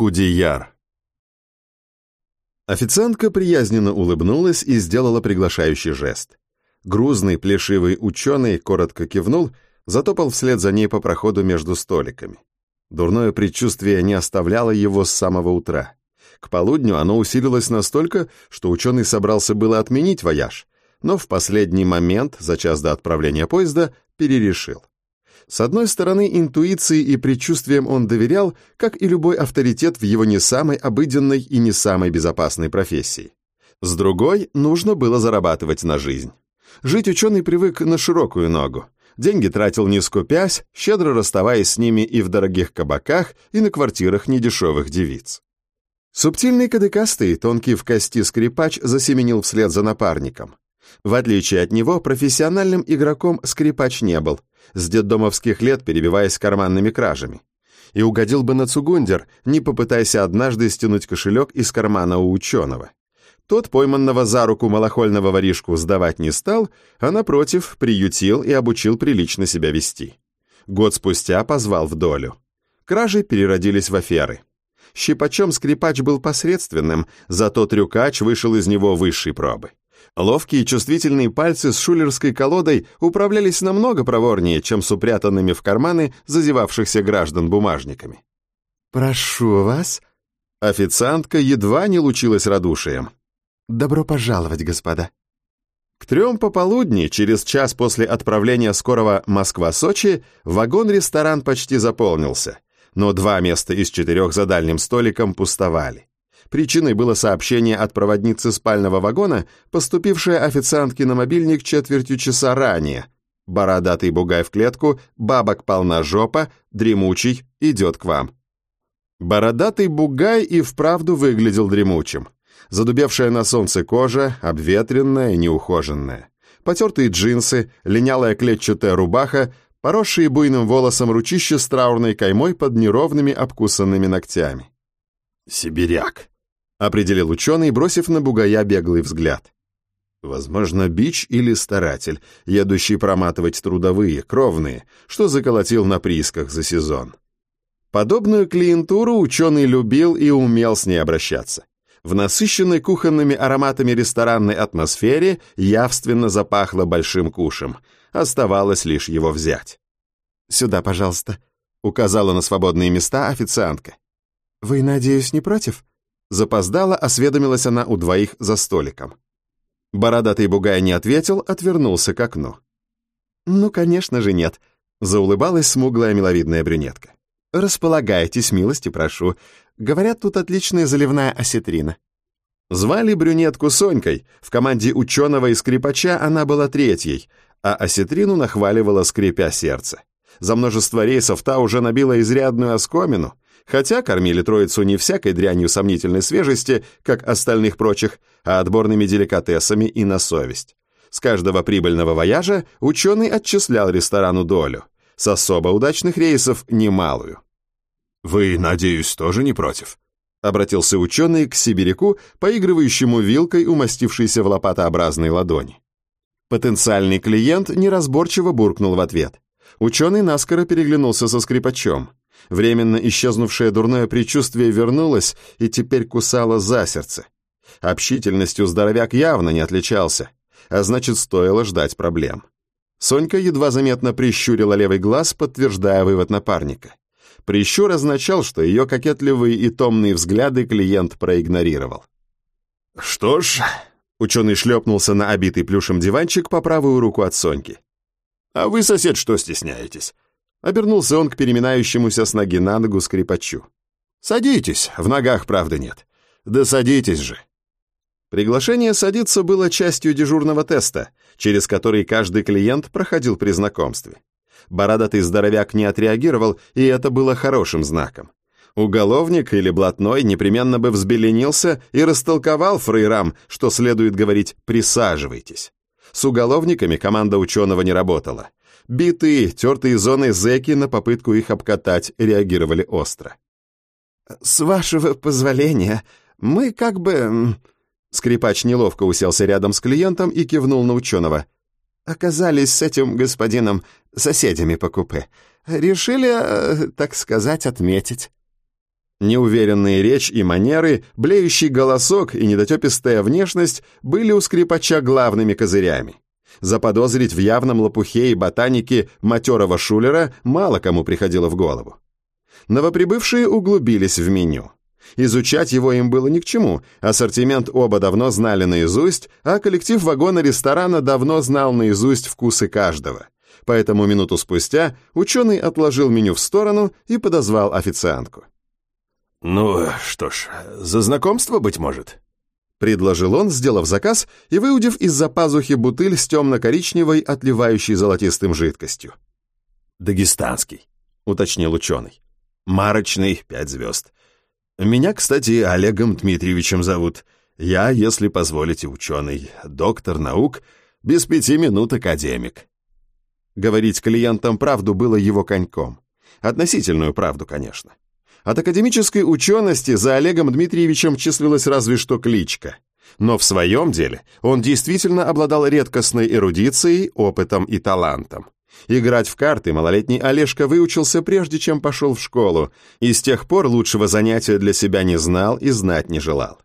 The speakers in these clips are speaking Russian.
Кудияр. Официантка приязненно улыбнулась и сделала приглашающий жест. Грузный, плешивый ученый коротко кивнул, затопал вслед за ней по проходу между столиками. Дурное предчувствие не оставляло его с самого утра. К полудню оно усилилось настолько, что ученый собрался было отменить вояж, но в последний момент, за час до отправления поезда, перерешил. С одной стороны, интуиции и предчувствиям он доверял, как и любой авторитет в его не самой обыденной и не самой безопасной профессии. С другой, нужно было зарабатывать на жизнь. Жить ученый привык на широкую ногу. Деньги тратил не скупясь, щедро расставаясь с ними и в дорогих кабаках, и на квартирах недешевых девиц. Субтильный кадыкастый, тонкий в кости скрипач засеменил вслед за напарником. В отличие от него, профессиональным игроком скрипач не был, с детдомовских лет перебиваясь карманными кражами. И угодил бы на Цугундер, не попытайся однажды стянуть кошелек из кармана у ученого. Тот пойманного за руку малохольного воришку сдавать не стал, а, напротив, приютил и обучил прилично себя вести. Год спустя позвал в долю. Кражи переродились в аферы. Щипачом скрипач был посредственным, зато трюкач вышел из него высшей пробы. Ловкие чувствительные пальцы с шулерской колодой управлялись намного проворнее, чем с упрятанными в карманы зазевавшихся граждан бумажниками. «Прошу вас». Официантка едва не лучилась радушием. «Добро пожаловать, господа». К трем пополудни, через час после отправления скорого Москва-Сочи, вагон-ресторан почти заполнился, но два места из четырех за дальним столиком пустовали. Причиной было сообщение от проводницы спального вагона, поступившее официантке на мобильник четвертью часа ранее. Бородатый бугай в клетку, бабок полна жопа, дремучий, идет к вам. Бородатый бугай и вправду выглядел дремучим. Задубевшая на солнце кожа, обветренная, неухоженная. Потертые джинсы, линялая клетчатая рубаха, поросшие буйным волосом ручище с траурной каймой под неровными обкусанными ногтями. «Сибиряк», определил ученый, бросив на бугая беглый взгляд. Возможно, бич или старатель, едущий проматывать трудовые, кровные, что заколотил на приисках за сезон. Подобную клиентуру ученый любил и умел с ней обращаться. В насыщенной кухонными ароматами ресторанной атмосфере явственно запахло большим кушем. Оставалось лишь его взять. «Сюда, пожалуйста», — указала на свободные места официантка. «Вы, надеюсь, не против?» Запоздала, осведомилась она у двоих за столиком. Бородатый бугай не ответил, отвернулся к окну. «Ну, конечно же, нет», — заулыбалась смуглая миловидная брюнетка. «Располагайтесь, милости прошу. Говорят, тут отличная заливная осетрина». Звали брюнетку Сонькой, в команде ученого и скрипача она была третьей, а осетрину нахваливала, скрипя сердце. За множество рейсов та уже набила изрядную оскомину, Хотя кормили троицу не всякой дрянью сомнительной свежести, как остальных прочих, а отборными деликатесами и на совесть. С каждого прибыльного вояжа ученый отчислял ресторану долю, с особо удачных рейсов немалую. «Вы, надеюсь, тоже не против?» — обратился ученый к сибиряку, поигрывающему вилкой, умастившейся в лопатообразной ладони. Потенциальный клиент неразборчиво буркнул в ответ. Ученый наскоро переглянулся со скрипачом. Временно исчезнувшее дурное предчувствие вернулось и теперь кусало за сердце. Общительностью здоровяк явно не отличался, а значит, стоило ждать проблем. Сонька едва заметно прищурила левый глаз, подтверждая вывод напарника. Прищур означал, что ее кокетливые и томные взгляды клиент проигнорировал. «Что ж...» — ученый шлепнулся на обитый плюшем диванчик по правую руку от Соньки. «А вы, сосед, что стесняетесь? Обернулся он к переминающемуся с ноги на ногу скрипачу. «Садитесь, в ногах правды нет. Да садитесь же». Приглашение садиться было частью дежурного теста, через который каждый клиент проходил при знакомстве. Бородатый здоровяк не отреагировал, и это было хорошим знаком. Уголовник или блатной непременно бы взбеленился и растолковал фрейрам, что следует говорить «присаживайтесь». С уголовниками команда ученого не работала. Битые, тертые зоны зэки на попытку их обкатать реагировали остро. «С вашего позволения, мы как бы...» Скрипач неловко уселся рядом с клиентом и кивнул на ученого. «Оказались с этим господином соседями по купе. Решили, э, так сказать, отметить». Неуверенные речь и манеры, блеющий голосок и недотепистая внешность были у скрипача главными козырями. Заподозрить в явном лопухе и ботанике матерого шулера мало кому приходило в голову. Новоприбывшие углубились в меню. Изучать его им было ни к чему, ассортимент оба давно знали наизусть, а коллектив вагона-ресторана давно знал наизусть вкусы каждого. Поэтому минуту спустя ученый отложил меню в сторону и подозвал официантку. «Ну, что ж, за знакомство, быть может?» Предложил он, сделав заказ и выудив из-за пазухи бутыль с темно-коричневой, отливающей золотистым жидкостью. «Дагестанский», — уточнил ученый. «Марочный, пять звезд. Меня, кстати, Олегом Дмитриевичем зовут. Я, если позволите, ученый, доктор наук, без пяти минут академик». Говорить клиентам правду было его коньком. Относительную правду, конечно. От академической учености за Олегом Дмитриевичем числилась разве что кличка. Но в своем деле он действительно обладал редкостной эрудицией, опытом и талантом. Играть в карты малолетний Олежка выучился прежде, чем пошел в школу, и с тех пор лучшего занятия для себя не знал и знать не желал.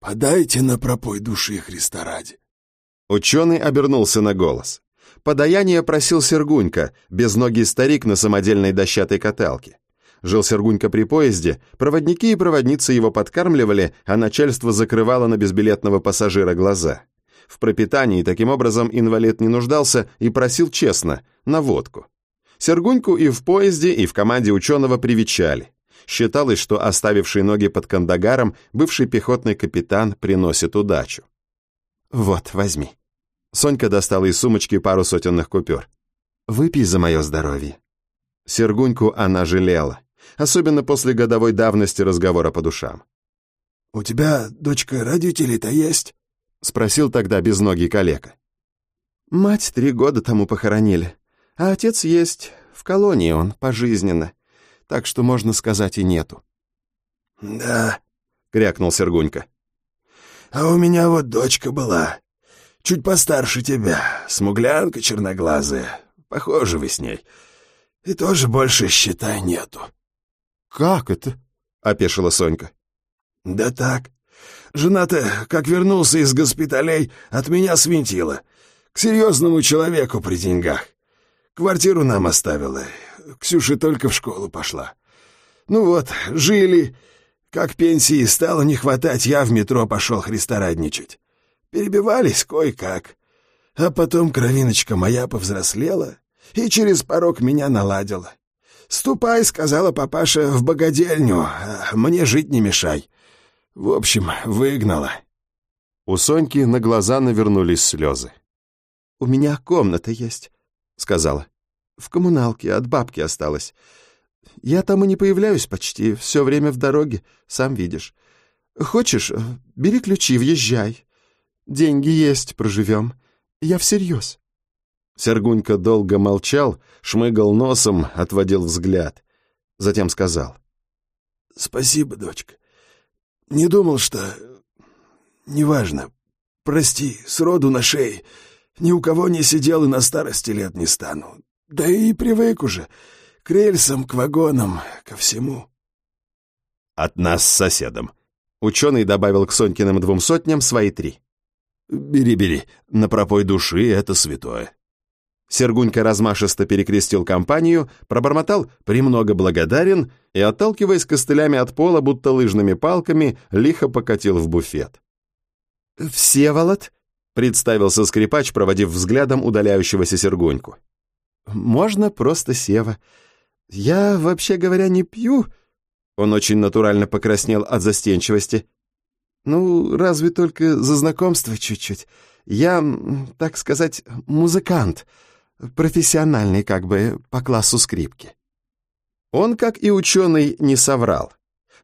«Подайте на пропой души Христа ради». Ученый обернулся на голос. Подаяние просил Сергунька, безногий старик на самодельной дощатой каталке. Жил Сергунька при поезде, проводники и проводницы его подкармливали, а начальство закрывало на безбилетного пассажира глаза. В пропитании таким образом инвалид не нуждался и просил честно, на водку. Сергуньку и в поезде, и в команде ученого привечали. Считалось, что оставивший ноги под кандагаром бывший пехотный капитан приносит удачу. «Вот, возьми». Сонька достала из сумочки пару сотенных купюр. «Выпей за мое здоровье». Сергуньку она жалела особенно после годовой давности разговора по душам. «У тебя, дочка, родители-то есть?» — спросил тогда безногий калека. «Мать три года тому похоронили, а отец есть, в колонии он, пожизненно, так что, можно сказать, и нету». «Да», — крякнул Сергунька. «А у меня вот дочка была, чуть постарше тебя, смуглянка черноглазая, похожи вы с ней, и тоже больше, считай, нету». «Как это?» — опешила Сонька. «Да так. Жена-то, как вернулся из госпиталей, от меня свинтила. К серьезному человеку при деньгах. Квартиру нам оставила. Ксюша только в школу пошла. Ну вот, жили. Как пенсии стало не хватать, я в метро пошел христорадничать. Перебивались кое-как. А потом кровиночка моя повзрослела и через порог меня наладила. «Ступай», — сказала папаша, — «в богадельню, мне жить не мешай». В общем, выгнала. У Соньки на глаза навернулись слезы. «У меня комната есть», — сказала. «В коммуналке от бабки осталось. Я там и не появляюсь почти, все время в дороге, сам видишь. Хочешь, бери ключи, въезжай. Деньги есть, проживем. Я всерьез». Сергунька долго молчал, шмыгал носом, отводил взгляд. Затем сказал. «Спасибо, дочка. Не думал, что... Неважно. Прости, сроду на шее. Ни у кого не сидел и на старости лет не стану. Да и привык уже. К рельсам, к вагонам, ко всему». «От нас с соседом». Ученый добавил к Сонькиным двум сотням свои три. «Бери, бери, на пропой души это святое». Сергунька размашисто перекрестил компанию, пробормотал «премного благодарен» и, отталкиваясь костылями от пола, будто лыжными палками, лихо покатил в буфет. «Всеволод?» — представился скрипач, проводив взглядом удаляющегося Сергуньку. «Можно просто Сева. Я, вообще говоря, не пью...» Он очень натурально покраснел от застенчивости. «Ну, разве только за знакомство чуть-чуть. Я, так сказать, музыкант» профессиональный как бы по классу скрипки. Он, как и ученый, не соврал.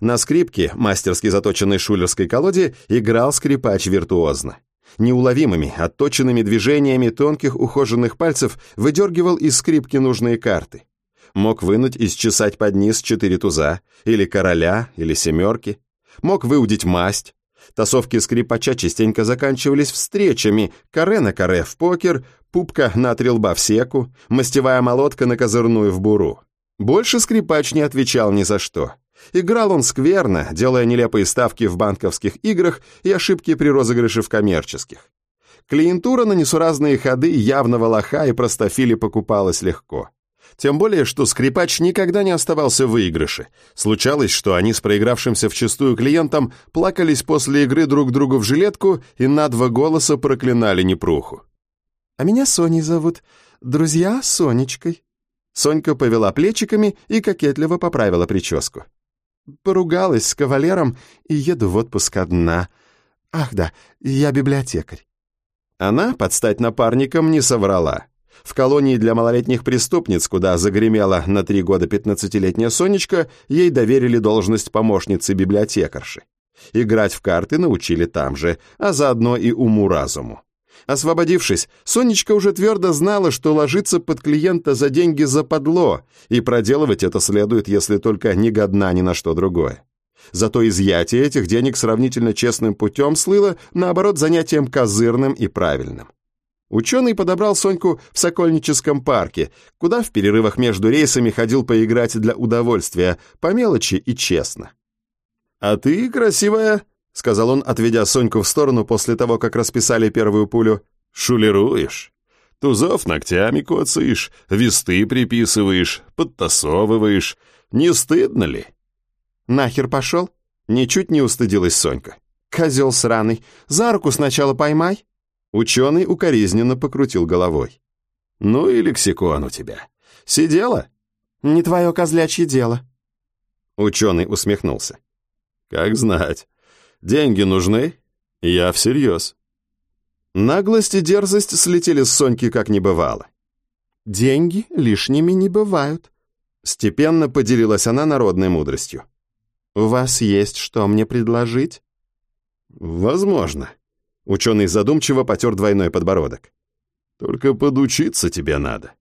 На скрипке, мастерски заточенной шулерской колоде, играл скрипач виртуозно. Неуловимыми, отточенными движениями тонких ухоженных пальцев выдергивал из скрипки нужные карты. Мог вынуть и счесать под низ четыре туза, или короля, или семерки. Мог выудить масть, Тасовки скрипача частенько заканчивались встречами, каре на каре в покер, пупка на трилба в секу, мастевая молотка на козырную в буру. Больше скрипач не отвечал ни за что. Играл он скверно, делая нелепые ставки в банковских играх и ошибки при розыгрыше в коммерческих. Клиентура на несуразные ходы явного лоха и простофили покупалась легко. Тем более, что скрипач никогда не оставался в выигрыше. Случалось, что они с проигравшимся вчистую клиентом плакались после игры друг другу в жилетку и на два голоса проклинали непруху. «А меня Соней зовут. Друзья Сонечкой». Сонька повела плечиками и кокетливо поправила прическу. «Поругалась с кавалером и еду в отпуск одна. Ах да, я библиотекарь». Она, под стать напарником, не соврала. В колонии для малолетних преступниц, куда загремела на три года пятнадцатилетняя Сонечка, ей доверили должность помощницы библиотекарши. Играть в карты научили там же, а заодно и уму-разуму. Освободившись, Сонечка уже твердо знала, что ложиться под клиента за деньги западло, и проделывать это следует, если только не годна ни на что другое. Зато изъятие этих денег сравнительно честным путем слыло, наоборот, занятием козырным и правильным. Ученый подобрал Соньку в Сокольническом парке, куда в перерывах между рейсами ходил поиграть для удовольствия, по мелочи и честно. «А ты красивая», — сказал он, отведя Соньку в сторону после того, как расписали первую пулю. «Шулируешь. Тузов ногтями коцаешь, весты приписываешь, подтасовываешь. Не стыдно ли?» «Нахер пошел?» — ничуть не устыдилась Сонька. «Козел сраный. За руку сначала поймай». Ученый укоризненно покрутил головой. «Ну и лексикон у тебя. Сидела?» «Не твое козлячье дело». Ученый усмехнулся. «Как знать. Деньги нужны? Я всерьез». Наглость и дерзость слетели с Соньки как не бывало. «Деньги лишними не бывают», — степенно поделилась она народной мудростью. «У вас есть что мне предложить?» «Возможно», Ученый задумчиво потер двойной подбородок. «Только подучиться тебе надо.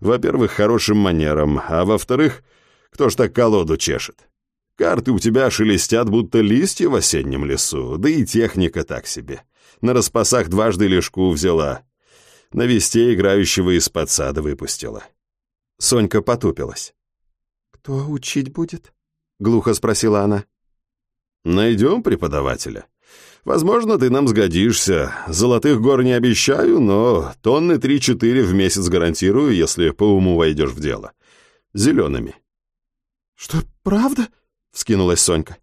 Во-первых, хорошим манерам, а во-вторых, кто ж так колоду чешет? Карты у тебя шелестят, будто листья в осеннем лесу, да и техника так себе. На распасах дважды лишку взяла. На весте играющего из подсада выпустила». Сонька потупилась. «Кто учить будет?» — глухо спросила она. «Найдем преподавателя. Возможно, ты нам сгодишься. Золотых гор не обещаю, но тонны три-четыре в месяц гарантирую, если по уму войдешь в дело. Зелеными». «Что, правда?» — вскинулась Сонька.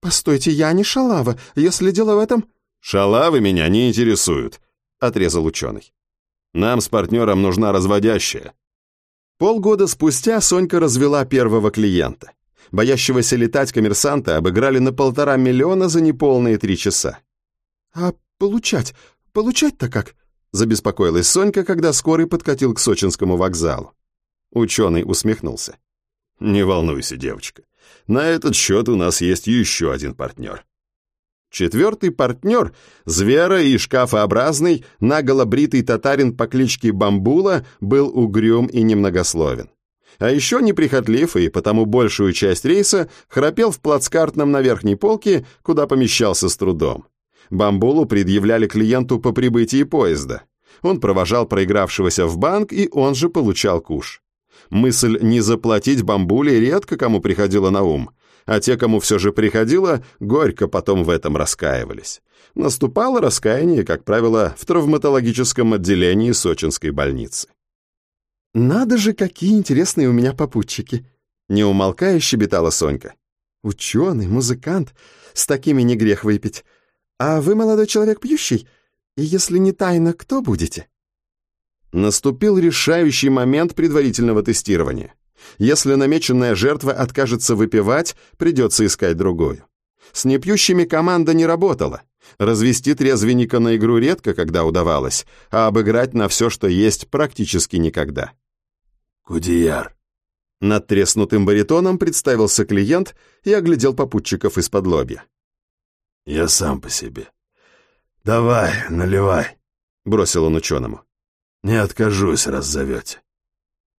«Постойте, я не шалава, если дело в этом...» «Шалавы меня не интересуют», — отрезал ученый. «Нам с партнером нужна разводящая». Полгода спустя Сонька развела первого клиента боящегося летать коммерсанта обыграли на полтора миллиона за неполные три часа. «А получать? Получать-то как?» забеспокоилась Сонька, когда скорый подкатил к сочинскому вокзалу. Ученый усмехнулся. «Не волнуйся, девочка. На этот счет у нас есть еще один партнер». Четвертый партнер, звера и шкафообразный, наголо бритый татарин по кличке Бамбула, был угрюм и немногословен. А еще неприхотлив и потому большую часть рейса храпел в плацкартном на верхней полке, куда помещался с трудом. Бамбулу предъявляли клиенту по прибытии поезда. Он провожал проигравшегося в банк, и он же получал куш. Мысль не заплатить бамбуле редко кому приходила на ум, а те, кому все же приходило, горько потом в этом раскаивались. Наступало раскаяние, как правило, в травматологическом отделении сочинской больницы. «Надо же, какие интересные у меня попутчики!» Не умолкая, щебетала Сонька. «Ученый, музыкант, с такими не грех выпить. А вы, молодой человек, пьющий? И если не тайна, кто будете?» Наступил решающий момент предварительного тестирования. Если намеченная жертва откажется выпивать, придется искать другую. С непьющими команда не работала. Развести трезвенника на игру редко когда удавалось, а обыграть на все, что есть, практически никогда. «Кудияр». Над треснутым баритоном представился клиент и оглядел попутчиков из-под лобья. «Я сам по себе. Давай, наливай», — бросил он ученому. «Не откажусь, раз зовете».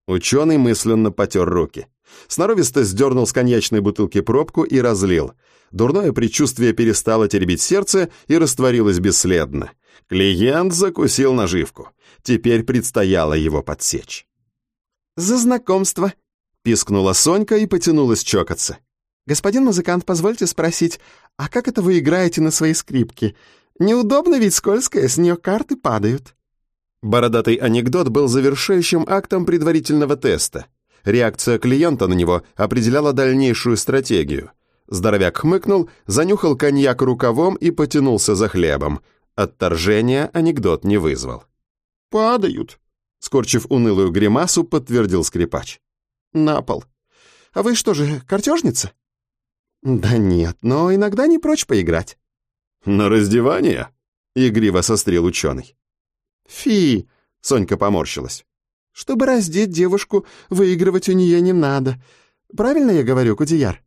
Ученый мысленно потер руки. Сноровисто сдернул с коньячной бутылки пробку и разлил. Дурное предчувствие перестало теребить сердце и растворилось бесследно. Клиент закусил наживку. Теперь предстояло его подсечь. «За знакомство!» — пискнула Сонька и потянулась чокаться. «Господин музыкант, позвольте спросить, а как это вы играете на своей скрипке? Неудобно ведь скользкая, с нее карты падают». Бородатый анекдот был завершающим актом предварительного теста. Реакция клиента на него определяла дальнейшую стратегию. Здоровяк хмыкнул, занюхал коньяк рукавом и потянулся за хлебом. Отторжения анекдот не вызвал. «Падают», — скорчив унылую гримасу, подтвердил скрипач. «На пол. А вы что же, картежница?» «Да нет, но иногда не прочь поиграть». «На раздевание?» — игриво сострил ученый. «Фи!» — Сонька поморщилась. «Чтобы раздеть девушку, выигрывать у нее не надо. Правильно я говорю, Кудияр?»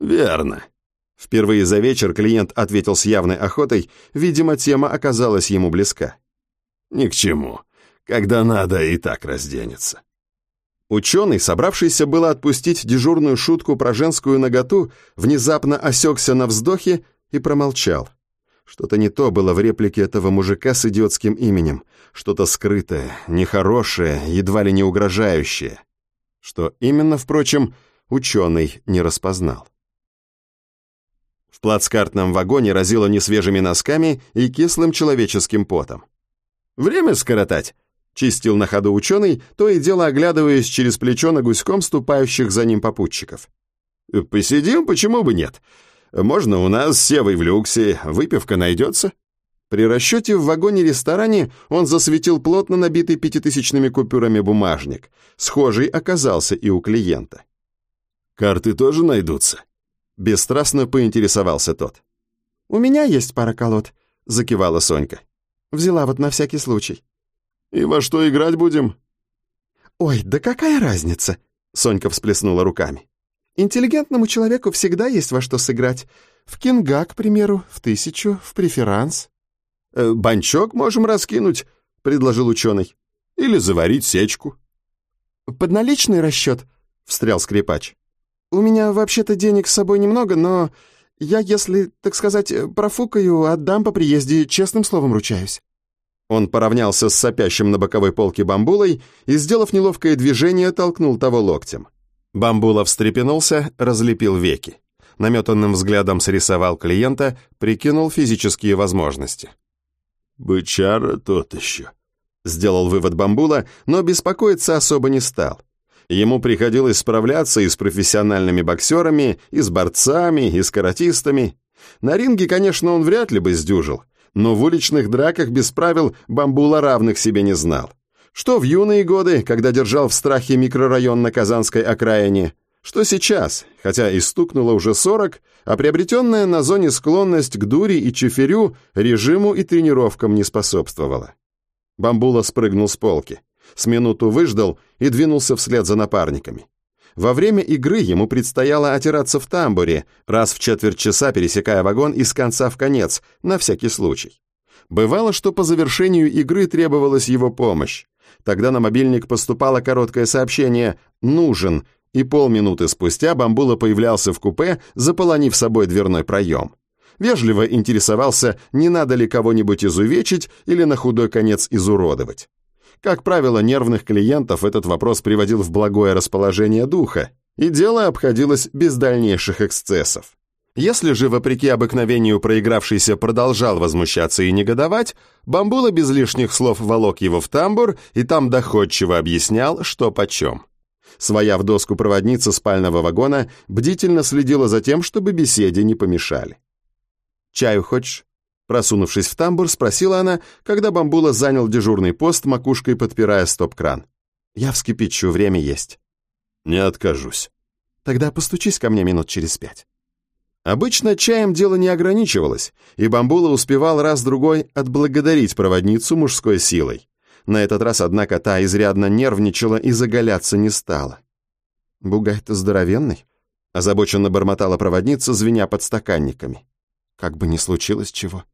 «Верно». Впервые за вечер клиент ответил с явной охотой, видимо, тема оказалась ему близка. «Ни к чему. Когда надо, и так разденется». Ученый, собравшийся было отпустить дежурную шутку про женскую наготу, внезапно осекся на вздохе и промолчал. Что-то не то было в реплике этого мужика с идиотским именем, что-то скрытое, нехорошее, едва ли не угрожающее. Что именно, впрочем, ученый не распознал. В плацкартном вагоне разило несвежими носками и кислым человеческим потом. «Время скоротать!» — чистил на ходу ученый, то и дело оглядываясь через плечо на гуськом ступающих за ним попутчиков. «Посидим, почему бы нет? Можно у нас с Севой в люксе, выпивка найдется?» При расчете в вагоне-ресторане он засветил плотно набитый пятитысячными купюрами бумажник. Схожий оказался и у клиента. «Карты тоже найдутся?» Бесстрастно поинтересовался тот. «У меня есть пара колод», — закивала Сонька. «Взяла вот на всякий случай». «И во что играть будем?» «Ой, да какая разница?» — Сонька всплеснула руками. «Интеллигентному человеку всегда есть во что сыграть. В кинга, к примеру, в тысячу, в преферанс». «Э, «Банчок можем раскинуть», — предложил ученый. «Или заварить сечку». «Под наличный расчет», — встрял скрипач. «У меня вообще-то денег с собой немного, но я, если, так сказать, профукаю, отдам по приезде, честным словом ручаюсь». Он поравнялся с сопящим на боковой полке бамбулой и, сделав неловкое движение, толкнул того локтем. Бамбула встрепенулся, разлепил веки. Наметанным взглядом срисовал клиента, прикинул физические возможности. «Бычара тот еще», — сделал вывод Бамбула, но беспокоиться особо не стал. Ему приходилось справляться и с профессиональными боксерами, и с борцами, и с каратистами. На ринге, конечно, он вряд ли бы сдюжил, но в уличных драках без правил Бамбула равных себе не знал. Что в юные годы, когда держал в страхе микрорайон на Казанской окраине, что сейчас, хотя и стукнуло уже 40, а приобретенная на зоне склонность к дури и чеферю режиму и тренировкам не способствовала. Бамбула спрыгнул с полки. С минуту выждал и двинулся вслед за напарниками. Во время игры ему предстояло отираться в тамбуре, раз в четверть часа пересекая вагон из конца в конец, на всякий случай. Бывало, что по завершению игры требовалась его помощь. Тогда на мобильник поступало короткое сообщение «Нужен», и полминуты спустя Бамбула появлялся в купе, заполонив собой дверной проем. Вежливо интересовался, не надо ли кого-нибудь изувечить или на худой конец изуродовать. Как правило, нервных клиентов этот вопрос приводил в благое расположение духа, и дело обходилось без дальнейших эксцессов. Если же, вопреки обыкновению, проигравшийся продолжал возмущаться и негодовать, Бамбула без лишних слов волок его в тамбур и там доходчиво объяснял, что почем. Своя в доску проводница спального вагона бдительно следила за тем, чтобы беседе не помешали. «Чаю хочешь?» Просунувшись в тамбур, спросила она, когда бамбула занял дежурный пост, макушкой подпирая стоп-кран. «Я вскипячу, время есть». «Не откажусь». «Тогда постучись ко мне минут через пять». Обычно чаем дело не ограничивалось, и бамбула успевал раз-другой отблагодарить проводницу мужской силой. На этот раз, однако, та изрядно нервничала и заголяться не стала. «Бугай-то здоровенный», — озабоченно бормотала проводница, звеня подстаканниками. «Как бы ни случилось чего».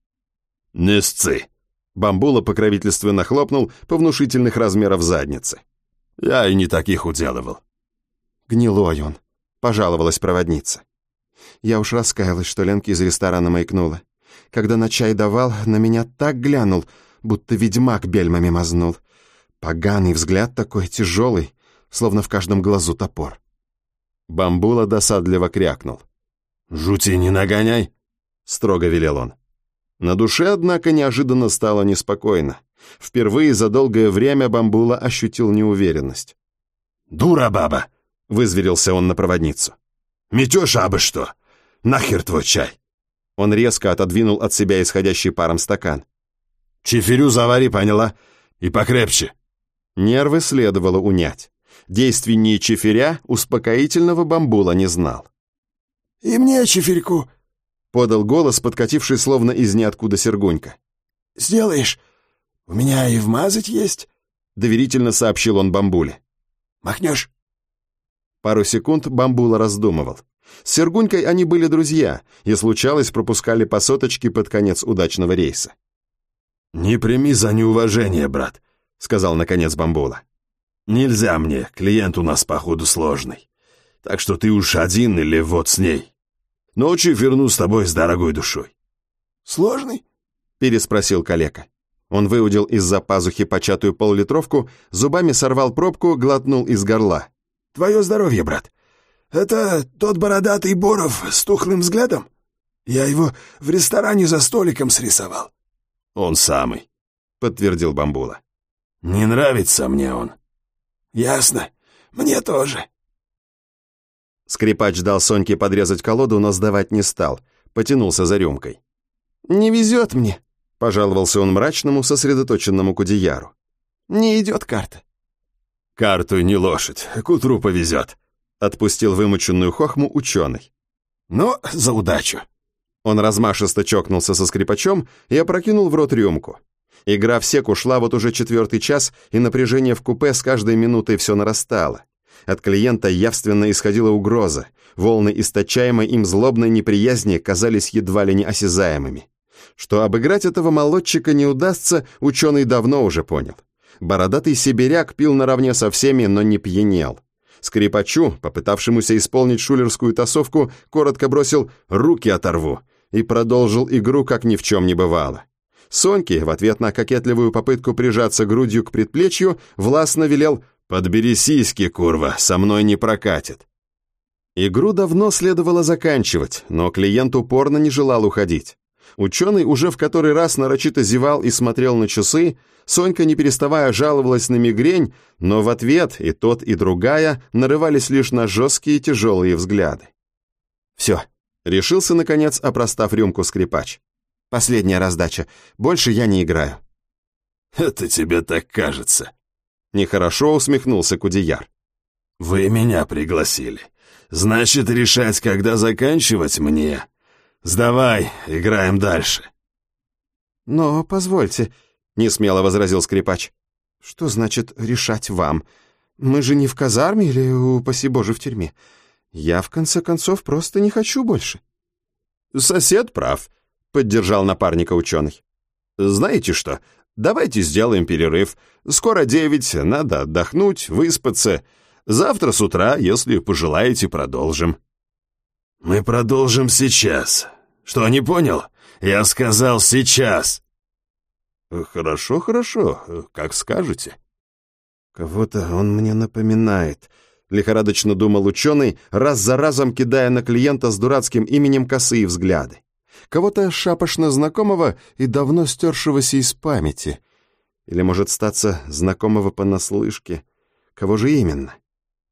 «Не сцы!» Бамбула покровительственно хлопнул по внушительных размеров задницы. «Я и не таких уделывал». «Гнилой он», — пожаловалась проводница. Я уж раскаялась, что Ленка из ресторана маякнула. Когда на чай давал, на меня так глянул, будто ведьмак бельмами мазнул. Поганый взгляд такой, тяжелый, словно в каждом глазу топор. Бамбула досадливо крякнул. «Жути не нагоняй», — строго велел он. На душе, однако, неожиданно стало неспокойно. Впервые за долгое время Бамбула ощутил неуверенность. «Дура баба!» — вызверился он на проводницу. «Метешь абы что? Нахер твой чай?» Он резко отодвинул от себя исходящий паром стакан. «Чефирю завари, поняла? И покрепче». Нервы следовало унять. Действеннее чефиря успокоительного бамбула не знал. «И мне чефирьку», — подал голос, подкативший словно из ниоткуда Сергунька. «Сделаешь? У меня и вмазать есть», — доверительно сообщил он бамбуле. «Махнешь?» Пару секунд бамбула раздумывал. С Сергунькой они были друзья, и случалось пропускали по соточке под конец удачного рейса. «Не прими за неуважение, брат», — сказал наконец бамбула. «Нельзя мне, клиент у нас, походу, сложный. Так что ты уж один или вот с ней. Ночью верну с тобой с дорогой душой». «Сложный?» — переспросил калека. Он выудил из-за пазухи початую поллитровку, зубами сорвал пробку, глотнул из горла. «Твое здоровье, брат. Это тот бородатый Боров с тухлым взглядом? Я его в ресторане за столиком срисовал». «Он самый», — подтвердил Бамбула. «Не нравится мне он». «Ясно. Мне тоже». Скрипач дал Соньке подрезать колоду, но сдавать не стал. Потянулся за рюмкой. «Не везет мне», — пожаловался он мрачному, сосредоточенному кудеяру. «Не идет карта». «Карту не лошадь, к утру повезет», — отпустил вымученную хохму ученый. «Ну, за удачу». Он размашисто чокнулся со скрипачом и опрокинул в рот рюмку. Игра в сек ушла вот уже четвертый час, и напряжение в купе с каждой минутой все нарастало. От клиента явственно исходила угроза. Волны источаемой им злобной неприязни казались едва ли не осязаемыми. Что обыграть этого молодчика не удастся, ученый давно уже понял. Бородатый сибиряк пил наравне со всеми, но не пьянел. Скрипачу, попытавшемуся исполнить шулерскую тасовку, коротко бросил «руки оторву» и продолжил игру, как ни в чем не бывало. Соньке, в ответ на кокетливую попытку прижаться грудью к предплечью, властно велел «Подбери сиськи, курва, со мной не прокатит». Игру давно следовало заканчивать, но клиент упорно не желал уходить. Ученый уже в который раз нарочито зевал и смотрел на часы, Сонька, не переставая, жаловалась на мигрень, но в ответ и тот, и другая нарывались лишь на жесткие тяжелые взгляды. «Все», — решился, наконец, опростав рюмку скрипач. «Последняя раздача. Больше я не играю». «Это тебе так кажется», Нехорошо усмехнулся Кудеяр. «Вы меня пригласили. Значит, решать, когда заканчивать мне. Сдавай, играем дальше». «Но, позвольте», — несмело возразил скрипач. «Что значит решать вам? Мы же не в казарме или, упаси боже, в тюрьме. Я, в конце концов, просто не хочу больше». «Сосед прав», — поддержал напарника ученый. «Знаете что, Давайте сделаем перерыв. Скоро девять, надо отдохнуть, выспаться. Завтра с утра, если пожелаете, продолжим». «Мы продолжим сейчас. Что, не понял? Я сказал сейчас». «Хорошо, хорошо, как скажете». «Кого-то он мне напоминает», — лихорадочно думал ученый, раз за разом кидая на клиента с дурацким именем косые взгляды кого-то шапошно знакомого и давно стершегося из памяти. Или, может, статься знакомого понаслышке. Кого же именно?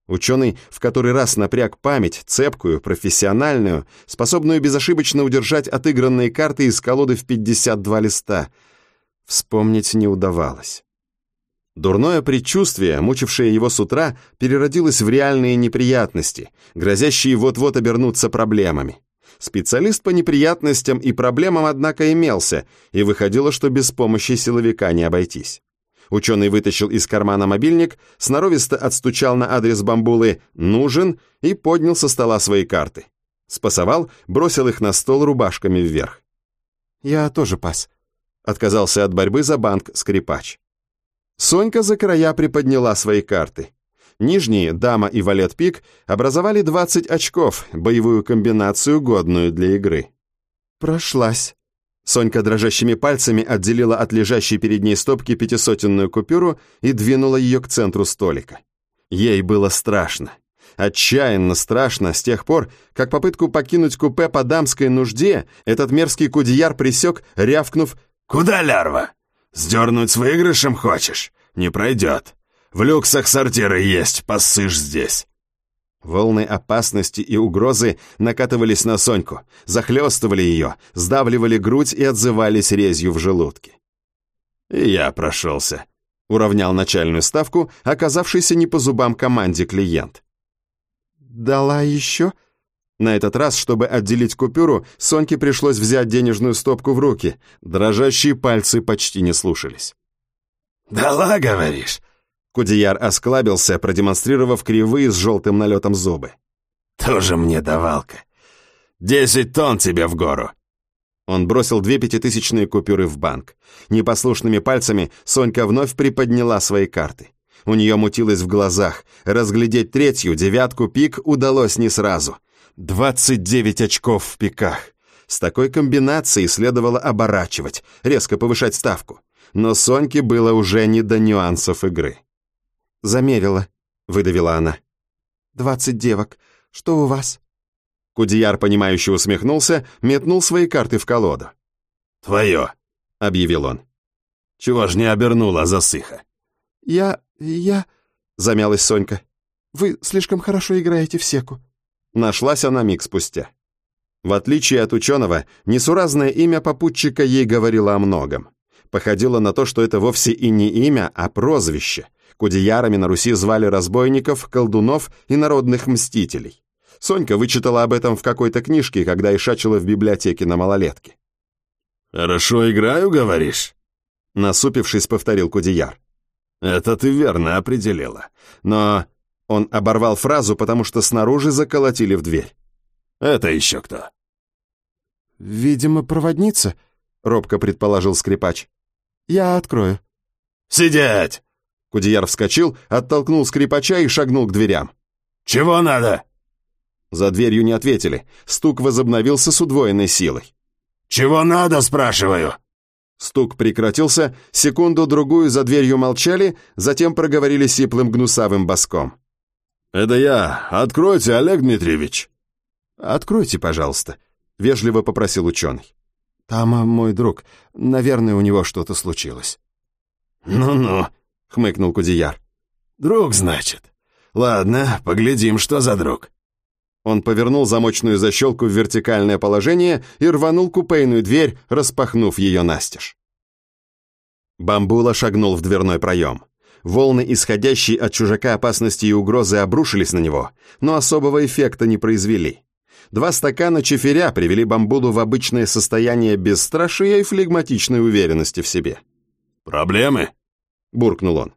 Ученый в который раз напряг память, цепкую, профессиональную, способную безошибочно удержать отыгранные карты из колоды в 52 листа. Вспомнить не удавалось. Дурное предчувствие, мучившее его с утра, переродилось в реальные неприятности, грозящие вот-вот обернуться проблемами. Специалист по неприятностям и проблемам, однако, имелся, и выходило, что без помощи силовика не обойтись. Ученый вытащил из кармана мобильник, сноровисто отстучал на адрес бамбулы «нужен» и поднял со стола свои карты. Спасовал, бросил их на стол рубашками вверх. «Я тоже пас», — отказался от борьбы за банк скрипач. Сонька за края приподняла свои карты. Нижние, дама и валет пик, образовали 20 очков, боевую комбинацию, годную для игры. Прошлась. Сонька дрожащими пальцами отделила от лежащей перед ней стопки пятисотенную купюру и двинула ее к центру столика. Ей было страшно. Отчаянно страшно с тех пор, как попытку покинуть купе по дамской нужде этот мерзкий кудияр присек, рявкнув «Куда, лярва? Сдернуть с выигрышем хочешь? Не пройдет. В люксах сортиры есть, поссышь здесь». Волны опасности и угрозы накатывались на Соньку, захлестывали ее, сдавливали грудь и отзывались резью в желудке. И я прошелся. Уравнял начальную ставку, оказавшийся не по зубам команде клиент. «Дала еще?» На этот раз, чтобы отделить купюру, Соньке пришлось взять денежную стопку в руки. Дрожащие пальцы почти не слушались. «Дала, говоришь?» Кудияр осклабился, продемонстрировав кривые с желтым налетом зубы. «Тоже мне давалка. Десять тонн тебе в гору!» Он бросил две пятитысячные купюры в банк. Непослушными пальцами Сонька вновь приподняла свои карты. У нее мутилось в глазах. Разглядеть третью, девятку, пик удалось не сразу. 29 очков в пиках. С такой комбинацией следовало оборачивать, резко повышать ставку. Но Соньке было уже не до нюансов игры. «Замерила», — выдавила она. «Двадцать девок. Что у вас?» Кудияр, понимающе усмехнулся, метнул свои карты в колоду. «Твое», — объявил он. «Чего ж не обернула засыха?» «Я... я...» — замялась Сонька. «Вы слишком хорошо играете в секу». Нашлась она миг спустя. В отличие от ученого, несуразное имя попутчика ей говорило о многом. Походило на то, что это вовсе и не имя, а прозвище. Кудеярами на Руси звали разбойников, колдунов и народных мстителей. Сонька вычитала об этом в какой-то книжке, когда ишачила в библиотеке на малолетке. «Хорошо играю, говоришь?» Насупившись, повторил Кудеяр. «Это ты верно определила. Но...» Он оборвал фразу, потому что снаружи заколотили в дверь. «Это еще кто?» «Видимо, проводница», — робко предположил скрипач. «Я открою». «Сидеть!» Кудеяр вскочил, оттолкнул скрипача и шагнул к дверям. «Чего надо?» За дверью не ответили. Стук возобновился с удвоенной силой. «Чего надо, спрашиваю?» Стук прекратился, секунду-другую за дверью молчали, затем проговорили сиплым гнусавым боском. «Это я. Откройте, Олег Дмитриевич». «Откройте, пожалуйста», — вежливо попросил ученый. «Там а, мой друг. Наверное, у него что-то случилось». «Ну-ну», — хмыкнул Кудияр. «Друг, значит. Ладно, поглядим, что за друг». Он повернул замочную защелку в вертикальное положение и рванул купейную дверь, распахнув ее настежь. Бамбула шагнул в дверной проем. Волны, исходящие от чужака опасности и угрозы, обрушились на него, но особого эффекта не произвели. Два стакана чефиря привели Бамбулу в обычное состояние бесстрашия и флегматичной уверенности в себе. «Проблемы?» — буркнул он.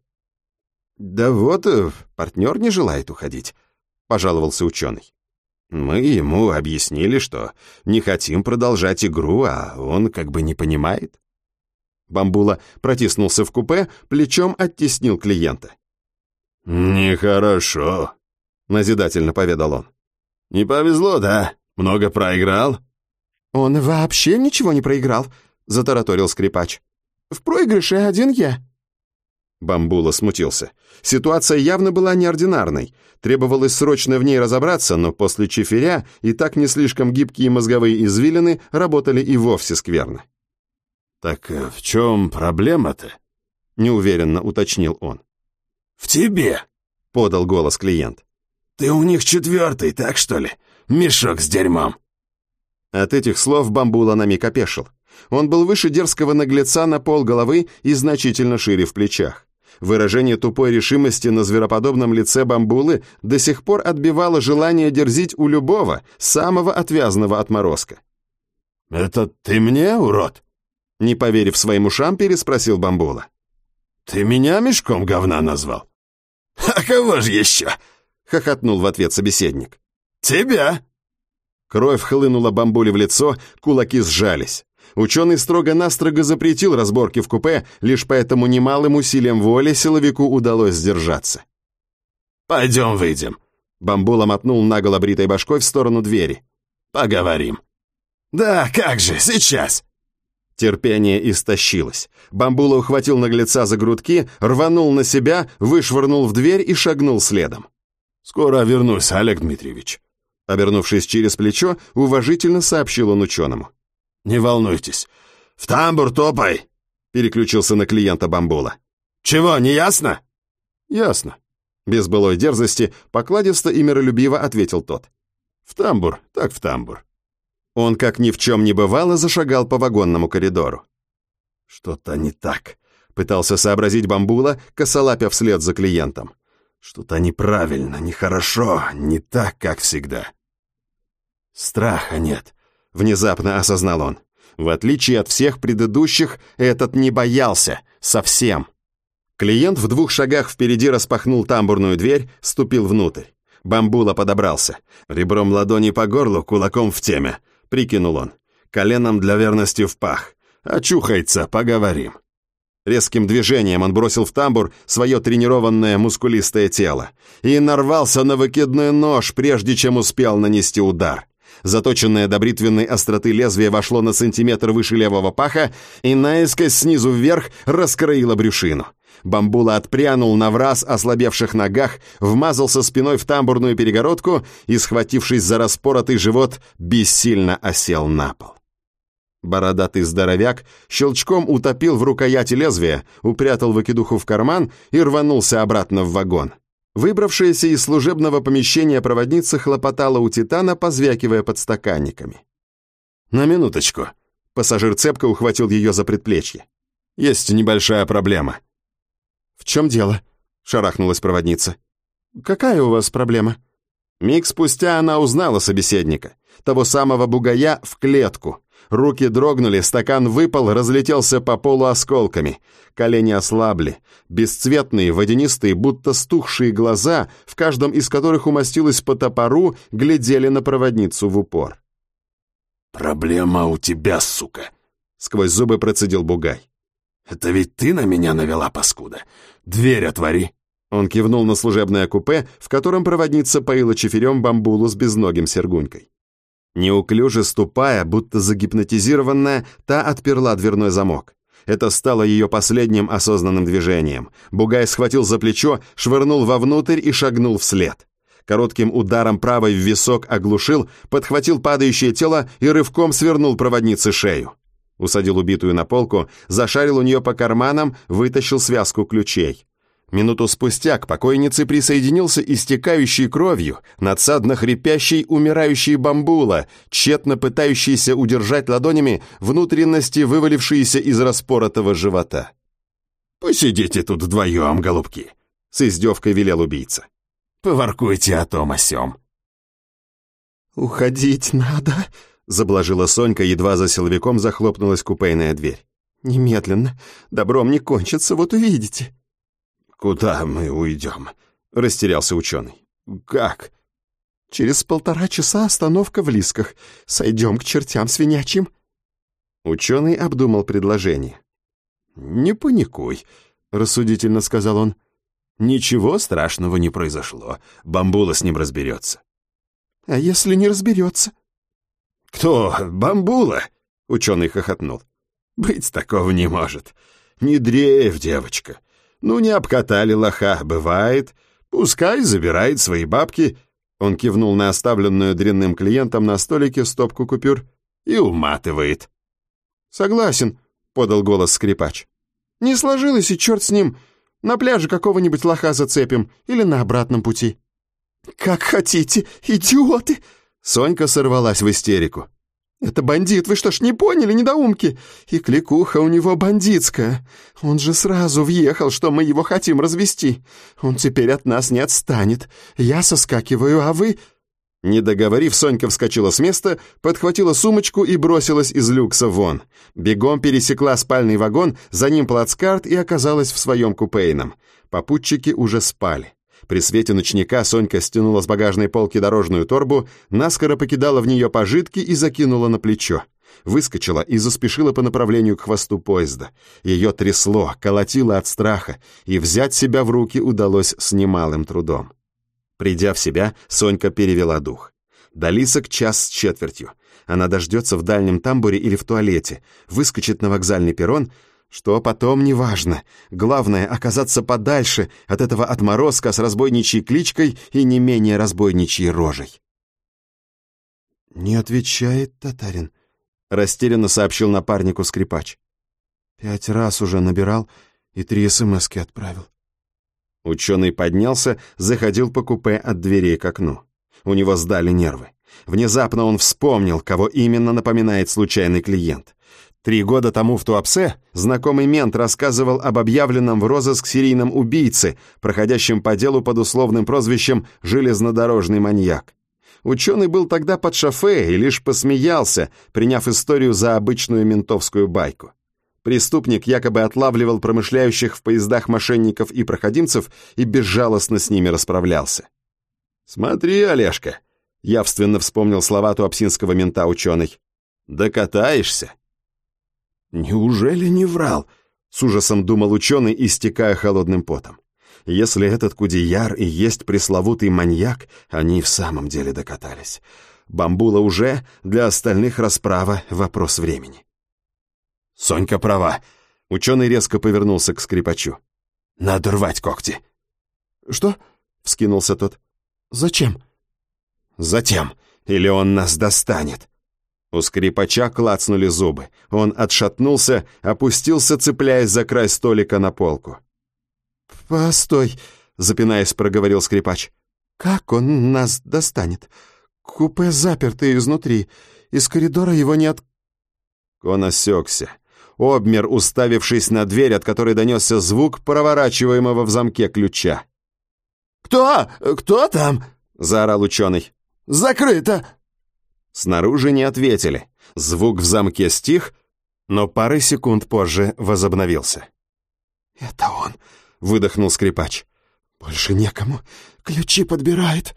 «Да вот, э, партнер не желает уходить», — пожаловался ученый. Мы ему объяснили, что не хотим продолжать игру, а он как бы не понимает. Бамбула протиснулся в купе, плечом оттеснил клиента. «Нехорошо», — назидательно поведал он. «Не повезло, да? Много проиграл?» «Он вообще ничего не проиграл», — затараторил скрипач. «В проигрыше один я». Бамбула смутился. Ситуация явно была неординарной. Требовалось срочно в ней разобраться, но после чефиря и так не слишком гибкие мозговые извилины работали и вовсе скверно. «Так э, в чем проблема-то?» — неуверенно уточнил он. «В тебе», — подал голос клиент. «Ты у них четвертый, так что ли? Мешок с дерьмом». От этих слов Бамбула на миг опешил. Он был выше дерзкого наглеца на пол головы и значительно шире в плечах. Выражение тупой решимости на звероподобном лице бамбулы до сих пор отбивало желание дерзить у любого, самого отвязного отморозка. «Это ты мне, урод?» Не поверив своим ушам, переспросил бамбула. «Ты меня мешком говна назвал?» «А кого же еще?» — хохотнул в ответ собеседник. «Тебя!» Кровь хлынула бамбуле в лицо, кулаки сжались. Ученый строго-настрого запретил разборки в купе, лишь поэтому немалым усилием воли силовику удалось сдержаться. «Пойдем выйдем», — Бамбула мотнул наголо бритой башкой в сторону двери. «Поговорим». «Да, как же, сейчас». Терпение истощилось. Бамбула ухватил наглеца за грудки, рванул на себя, вышвырнул в дверь и шагнул следом. «Скоро вернусь, Олег Дмитриевич». Обернувшись через плечо, уважительно сообщил он ученому. «Не волнуйтесь. В тамбур топай!» Переключился на клиента Бамбула. «Чего, не ясно?» «Ясно». Без былой дерзости, покладисто и миролюбиво ответил тот. «В тамбур, так в тамбур». Он, как ни в чем не бывало, зашагал по вагонному коридору. «Что-то не так», — пытался сообразить Бамбула, косолапя вслед за клиентом. «Что-то неправильно, нехорошо, не так, как всегда». «Страха нет», — внезапно осознал он. В отличие от всех предыдущих, этот не боялся. Совсем. Клиент в двух шагах впереди распахнул тамбурную дверь, ступил внутрь. Бамбула подобрался. Ребром ладони по горлу, кулаком в теме. Прикинул он. Коленом для верности в пах. Очухается, поговорим. Резким движением он бросил в тамбур свое тренированное мускулистое тело и нарвался на выкидной нож, прежде чем успел нанести удар. Заточенное до бритвенной остроты лезвие вошло на сантиметр выше левого паха и наискось снизу вверх раскроило брюшину. Бамбула отпрянул на враз ослабевших ногах, вмазался спиной в тамбурную перегородку и, схватившись за распоротый живот, бессильно осел на пол. Бородатый здоровяк щелчком утопил в рукояти лезвия, упрятал выкидуху в карман и рванулся обратно в вагон. Выбравшаяся из служебного помещения проводница хлопотала у Титана, позвякивая подстаканниками. «На минуточку». Пассажир цепко ухватил ее за предплечье. «Есть небольшая проблема». «В чем дело?» — шарахнулась проводница. «Какая у вас проблема?» Миг спустя она узнала собеседника, того самого бугая в клетку, Руки дрогнули, стакан выпал, разлетелся по полу осколками. Колени ослабли. Бесцветные, водянистые, будто стухшие глаза, в каждом из которых умостилось по топору, глядели на проводницу в упор. «Проблема у тебя, сука!» — сквозь зубы процедил Бугай. «Это ведь ты на меня навела, паскуда! Дверь отвори!» Он кивнул на служебное купе, в котором проводница поила чеферем бамбулу с безногим сергунькой. Неуклюже ступая, будто загипнотизированная, та отперла дверной замок. Это стало ее последним осознанным движением. Бугай схватил за плечо, швырнул вовнутрь и шагнул вслед. Коротким ударом правой в висок оглушил, подхватил падающее тело и рывком свернул проводнице шею. Усадил убитую на полку, зашарил у нее по карманам, вытащил связку ключей. Минуту спустя к покойнице присоединился истекающий кровью, надсадно хрипящий умирающий бамбула, тщетно пытающийся удержать ладонями внутренности, вывалившиеся из распоротого живота. «Посидите тут вдвоем, голубки», — с издевкой велел убийца. «Поваркуйте о том о сём». «Уходить надо», — заблажила Сонька, едва за силовиком захлопнулась купейная дверь. «Немедленно. Добром не кончится, вот увидите». «Куда мы уйдем?» — растерялся ученый. «Как?» «Через полтора часа остановка в Лисках. Сойдем к чертям свинячьим». Ученый обдумал предложение. «Не паникуй», — рассудительно сказал он. «Ничего страшного не произошло. Бамбула с ним разберется». «А если не разберется?» «Кто? Бамбула?» — ученый хохотнул. «Быть такого не может. Не дрейф, девочка. Ну, не обкатали лоха, бывает. Пускай забирает свои бабки. Он кивнул на оставленную дрянным клиентом на столике стопку купюр и уматывает. «Согласен», — подал голос скрипач. «Не сложилось, и черт с ним. На пляже какого-нибудь лоха зацепим или на обратном пути». «Как хотите, идиоты!» Сонька сорвалась в истерику. «Это бандит, вы что ж не поняли, недоумки? И кликуха у него бандитская. Он же сразу въехал, что мы его хотим развести. Он теперь от нас не отстанет. Я соскакиваю, а вы...» Не договорив, Сонька вскочила с места, подхватила сумочку и бросилась из люкса вон. Бегом пересекла спальный вагон, за ним плацкарт и оказалась в своем купейном. Попутчики уже спали. При свете ночника Сонька стянула с багажной полки дорожную торбу, наскоро покидала в нее пожитки и закинула на плечо. Выскочила и заспешила по направлению к хвосту поезда. Ее трясло, колотило от страха, и взять себя в руки удалось с немалым трудом. Придя в себя, Сонька перевела дух. До лисок час с четвертью. Она дождется в дальнем тамбуре или в туалете, выскочит на вокзальный перрон, Что потом, неважно. Главное — оказаться подальше от этого отморозка с разбойничьей кличкой и не менее разбойничьей рожей. «Не отвечает татарин», — растерянно сообщил напарнику скрипач. «Пять раз уже набирал и три смски отправил». Ученый поднялся, заходил по купе от дверей к окну. У него сдали нервы. Внезапно он вспомнил, кого именно напоминает случайный клиент. Три года тому в Туапсе знакомый мент рассказывал об объявленном в розыск серийном убийце, проходящем по делу под условным прозвищем «железнодорожный маньяк». Ученый был тогда под шофе и лишь посмеялся, приняв историю за обычную ментовскую байку. Преступник якобы отлавливал промышляющих в поездах мошенников и проходимцев и безжалостно с ними расправлялся. «Смотри, Олежка!» — явственно вспомнил слова туапсинского мента ученый. «Докатаешься!» «Неужели не врал?» — с ужасом думал ученый, истекая холодным потом. «Если этот Кудияр и есть пресловутый маньяк, они в самом деле докатались. Бамбула уже, для остальных расправа — вопрос времени». «Сонька права», — ученый резко повернулся к скрипачу. «Надо рвать когти». «Что?» — вскинулся тот. «Зачем?» «Затем, или он нас достанет». У скрипача клацнули зубы. Он отшатнулся, опустился, цепляясь за край столика на полку. «Постой», — запинаясь, проговорил скрипач. «Как он нас достанет? Купе заперто изнутри. Из коридора его не от...» Он осекся. Обмер, уставившись на дверь, от которой донесся звук проворачиваемого в замке ключа. «Кто? Кто там?» — заорал ученый. «Закрыто!» Снаружи не ответили. Звук в замке стих, но пары секунд позже возобновился. «Это он!» — выдохнул скрипач. «Больше некому. Ключи подбирает».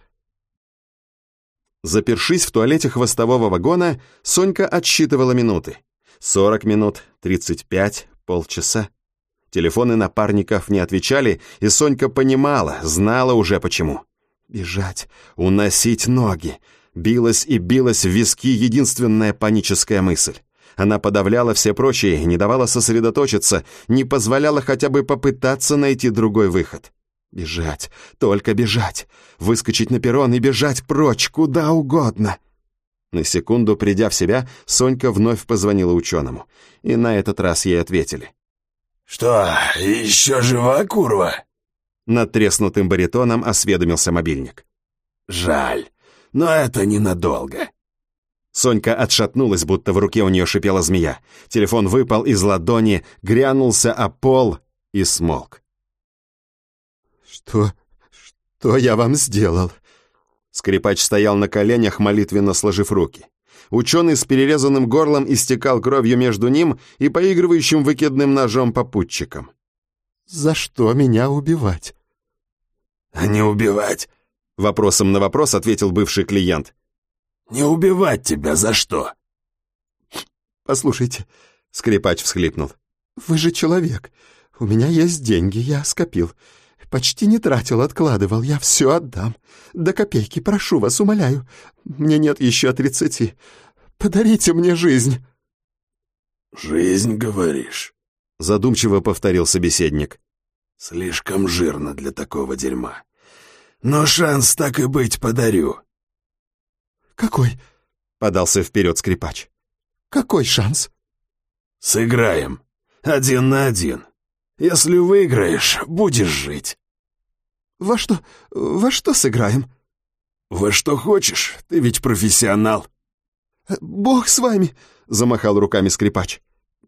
Запершись в туалете хвостового вагона, Сонька отсчитывала минуты. Сорок минут, тридцать пять, полчаса. Телефоны напарников не отвечали, и Сонька понимала, знала уже почему. Бежать, уносить ноги, Билась и билась в виски единственная паническая мысль. Она подавляла все прочие, не давала сосредоточиться, не позволяла хотя бы попытаться найти другой выход. Бежать, только бежать, выскочить на перрон и бежать прочь, куда угодно. На секунду придя в себя, Сонька вновь позвонила ученому, и на этот раз ей ответили. «Что, еще жива курва?» Над треснутым баритоном осведомился мобильник. «Жаль но это ненадолго». Сонька отшатнулась, будто в руке у нее шипела змея. Телефон выпал из ладони, грянулся о пол и смолк. «Что... что я вам сделал?» Скрипач стоял на коленях, молитвенно сложив руки. Ученый с перерезанным горлом истекал кровью между ним и поигрывающим выкидным ножом попутчиком. «За что меня убивать?» «А не убивать Вопросом на вопрос ответил бывший клиент. «Не убивать тебя за что?» «Послушайте», — скрипач всхлипнул. «Вы же человек. У меня есть деньги, я скопил. Почти не тратил, откладывал. Я все отдам. До копейки, прошу вас, умоляю. Мне нет еще тридцати. Подарите мне жизнь». «Жизнь, говоришь?» — задумчиво повторил собеседник. «Слишком жирно для такого дерьма. Но шанс так и быть подарю». «Какой?» — подался вперед скрипач. «Какой шанс?» «Сыграем. Один на один. Если выиграешь, будешь жить». «Во что... во что сыграем?» «Во что хочешь, ты ведь профессионал». «Бог с вами!» — замахал руками скрипач.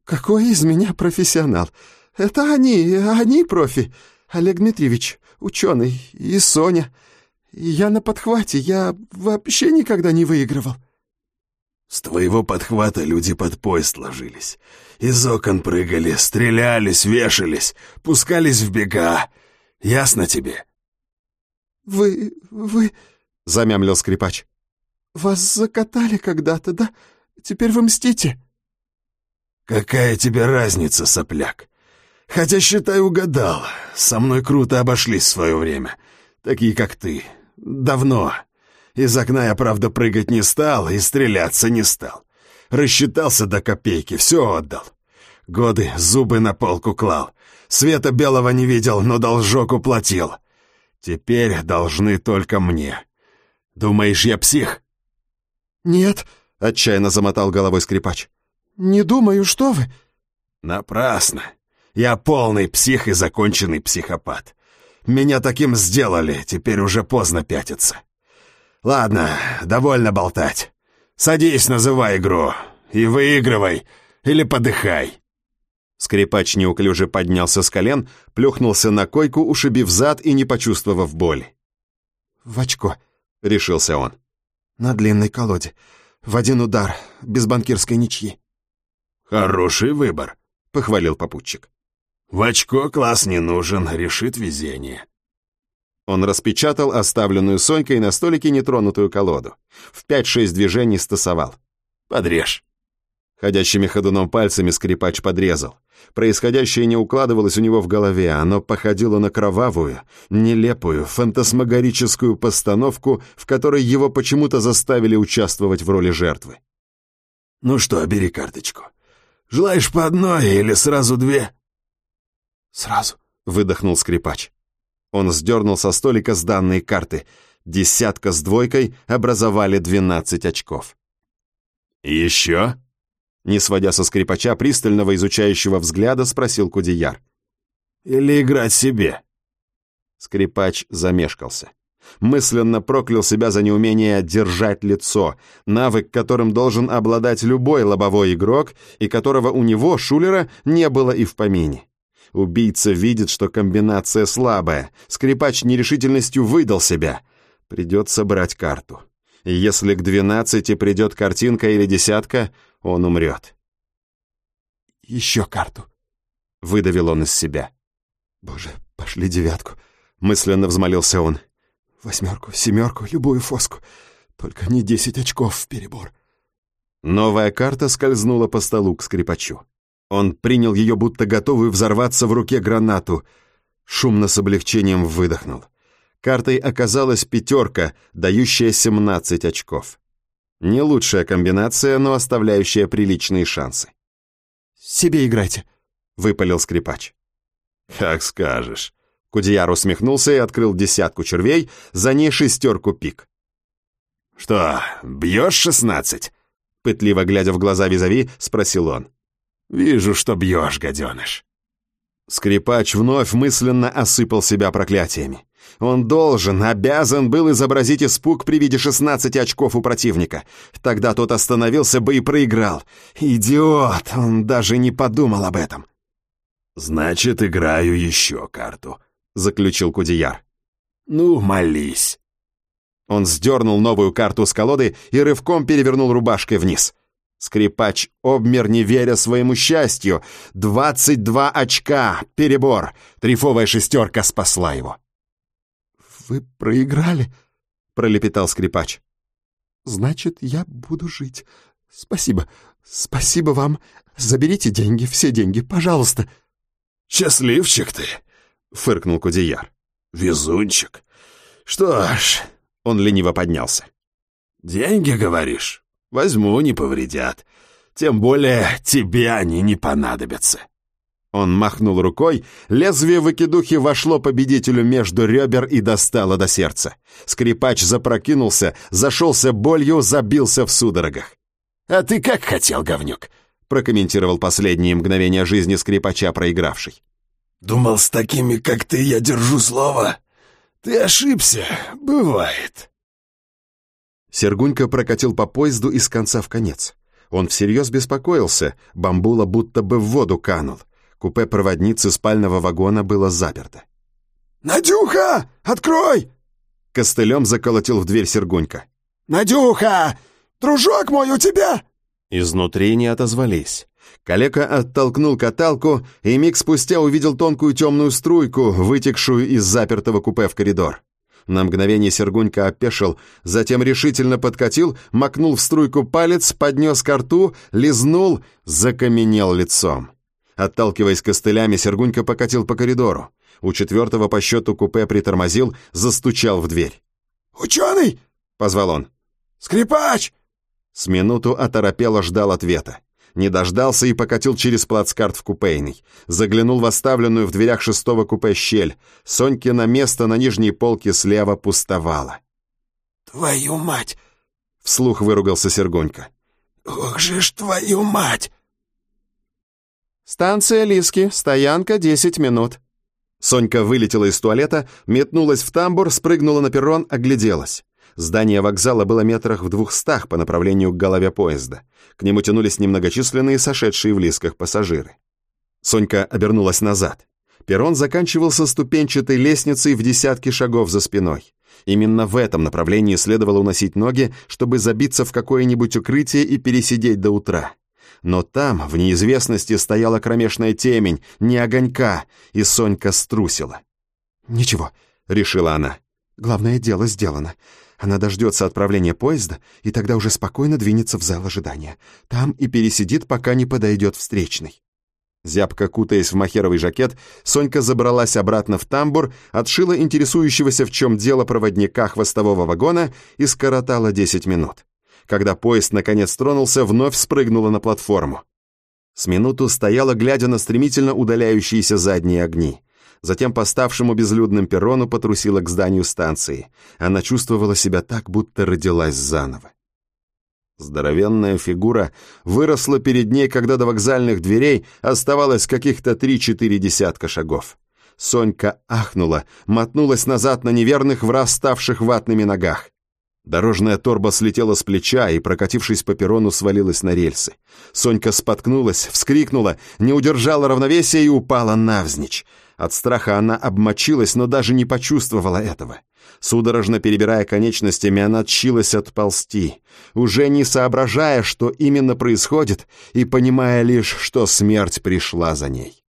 «Какой из меня профессионал? Это они, они профи. Олег Дмитриевич, ученый, и Соня. Я на подхвате, я вообще никогда не выигрывал». «С твоего подхвата люди под поезд ложились. Из окон прыгали, стрелялись, вешались, пускались в бега. Ясно тебе?» «Вы... вы...» — замямлил скрипач. «Вас закатали когда-то, да? Теперь вы мстите?» «Какая тебе разница, сопляк? Хотя, считай, угадал. Со мной круто обошлись в свое время. Такие, как ты. Давно. Из окна я, правда, прыгать не стал и стреляться не стал. Рассчитался до копейки, все отдал. Годы зубы на полку клал. Света белого не видел, но должок уплатил. Теперь должны только мне. Думаешь, я псих?» «Нет», — отчаянно замотал головой скрипач. «Не думаю, что вы...» «Напрасно. Я полный псих и законченный психопат. Меня таким сделали, теперь уже поздно пятиться. Ладно, довольно болтать. Садись, называй игру. И выигрывай, или подыхай». Скрипач неуклюже поднялся с колен, плюхнулся на койку, ушибив зад и не почувствовав боли. «В очко», — решился он. «На длинной колоде. В один удар, без банкирской ничьи». «Хороший выбор», — похвалил попутчик. «В очко класс не нужен, решит везение». Он распечатал оставленную Сонькой на столике нетронутую колоду. В пять-шесть движений стасовал. «Подрежь». Ходящими ходуном пальцами скрипач подрезал. Происходящее не укладывалось у него в голове, оно походило на кровавую, нелепую, фантасмагорическую постановку, в которой его почему-то заставили участвовать в роли жертвы. «Ну что, бери карточку. Желаешь по одной или сразу две?» «Сразу», — выдохнул скрипач. Он сдернул со столика сданные карты. Десятка с двойкой образовали двенадцать очков. «Еще?» Не сводя со скрипача пристального изучающего взгляда, спросил Кудияр. «Или играть себе?» Скрипач замешкался. Мысленно проклял себя за неумение держать лицо, навык, которым должен обладать любой лобовой игрок, и которого у него, Шулера, не было и в помине. Убийца видит, что комбинация слабая, скрипач нерешительностью выдал себя. Придется брать карту. И если к двенадцати придет картинка или десятка, он умрет. «Еще карту», — выдавил он из себя. «Боже, пошли девятку», — мысленно взмолился он. «Восьмерку, семерку, любую фоску. Только не десять очков в перебор». Новая карта скользнула по столу к скрипачу. Он принял ее, будто готовую взорваться в руке гранату. Шумно с облегчением выдохнул. Картой оказалась пятерка, дающая 17 очков. Не лучшая комбинация, но оставляющая приличные шансы. «Себе играйте», — выпалил скрипач. «Как скажешь». Кудияр усмехнулся и открыл десятку червей, за ней шестерку пик. «Что, бьешь шестнадцать?» Пытливо глядя в глаза Визави, спросил он. «Вижу, что бьешь, гаденыш». Скрипач вновь мысленно осыпал себя проклятиями. Он должен, обязан был изобразить испуг при виде 16 очков у противника. Тогда тот остановился бы и проиграл. Идиот, он даже не подумал об этом. «Значит, играю еще карту», — заключил Кудияр. «Ну, молись». Он сдернул новую карту с колоды и рывком перевернул рубашкой вниз. Скрипач обмер, не веря своему счастью. Двадцать два очка, перебор. Трифовая шестерка спасла его. «Вы проиграли?» — пролепетал скрипач. «Значит, я буду жить. Спасибо. Спасибо вам. Заберите деньги, все деньги, пожалуйста». «Счастливчик ты!» — фыркнул Кудеяр. «Везунчик. Что ж...» — он лениво поднялся. «Деньги, говоришь? Возьму, не повредят. Тем более тебе они не понадобятся». Он махнул рукой, лезвие выкидухи вошло победителю между ребер и достало до сердца. Скрипач запрокинулся, зашелся болью, забился в судорогах. «А ты как хотел, говнюк?» прокомментировал последние мгновения жизни скрипача, проигравший. «Думал, с такими, как ты, я держу слово. Ты ошибся, бывает». Сергунька прокатил по поезду из конца в конец. Он всерьез беспокоился, бамбула будто бы в воду канул. Купе проводницы спального вагона было заперто. «Надюха, открой!» Костылем заколотил в дверь Сергунька. «Надюха! Дружок мой у тебя!» Изнутри не отозвались. Калека оттолкнул каталку и миг спустя увидел тонкую темную струйку, вытекшую из запертого купе в коридор. На мгновение Сергунька опешил, затем решительно подкатил, макнул в струйку палец, поднес ко рту, лизнул, закаменел лицом. Отталкиваясь костылями, Сергунька покатил по коридору. У четвертого по счету купе притормозил, застучал в дверь. «Ученый!» — позвал он. «Скрипач!» С минуту оторопело ждал ответа. Не дождался и покатил через плацкарт в купейный. Заглянул в оставленную в дверях шестого купе щель. Сонькина место на нижней полке слева пустовало. «Твою мать!» — вслух выругался Сергонька. «Ох же ж твою мать!» «Станция Лиски, стоянка десять минут». Сонька вылетела из туалета, метнулась в тамбур, спрыгнула на перрон, огляделась. Здание вокзала было метрах в двухстах по направлению к голове поезда. К нему тянулись немногочисленные сошедшие в лисках пассажиры. Сонька обернулась назад. Перрон заканчивался ступенчатой лестницей в десятки шагов за спиной. Именно в этом направлении следовало уносить ноги, чтобы забиться в какое-нибудь укрытие и пересидеть до утра. Но там, в неизвестности, стояла кромешная темень, не огонька, и Сонька струсила. «Ничего», — решила она. «Главное дело сделано. Она дождется отправления поезда и тогда уже спокойно двинется в зал ожидания. Там и пересидит, пока не подойдет встречный. Зябко кутаясь в махеровый жакет, Сонька забралась обратно в тамбур, отшила интересующегося в чем дело проводника хвостового вагона и скоротала 10 минут. Когда поезд наконец тронулся, вновь спрыгнула на платформу. С минуту стояла, глядя на стремительно удаляющиеся задние огни. Затем по ставшему безлюдным перрону потрусила к зданию станции. Она чувствовала себя так, будто родилась заново. Здоровенная фигура выросла перед ней, когда до вокзальных дверей оставалось каких-то три-четыре десятка шагов. Сонька ахнула, мотнулась назад на неверных, враз ставших ватными ногах. Дорожная торба слетела с плеча и, прокатившись по перрону, свалилась на рельсы. Сонька споткнулась, вскрикнула, не удержала равновесия и упала навзничь. От страха она обмочилась, но даже не почувствовала этого. Судорожно перебирая конечностями, она тщилась отползти, уже не соображая, что именно происходит, и понимая лишь, что смерть пришла за ней.